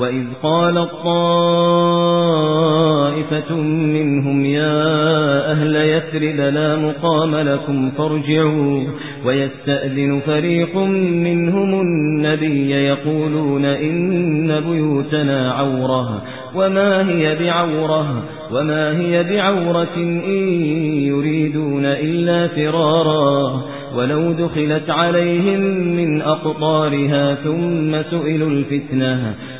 وإذ قال الطائفة منهم يا أهل يثرب لا مقام لكم فارجعوا ويستأذن فريق منهم النبي يقولون إن بيوتنا عورة وما هي بعورة وما هي بعورة إن يريدون إلا فرارا ولو دخلت عليهم من أقطارها ثم سئلوا الفتنة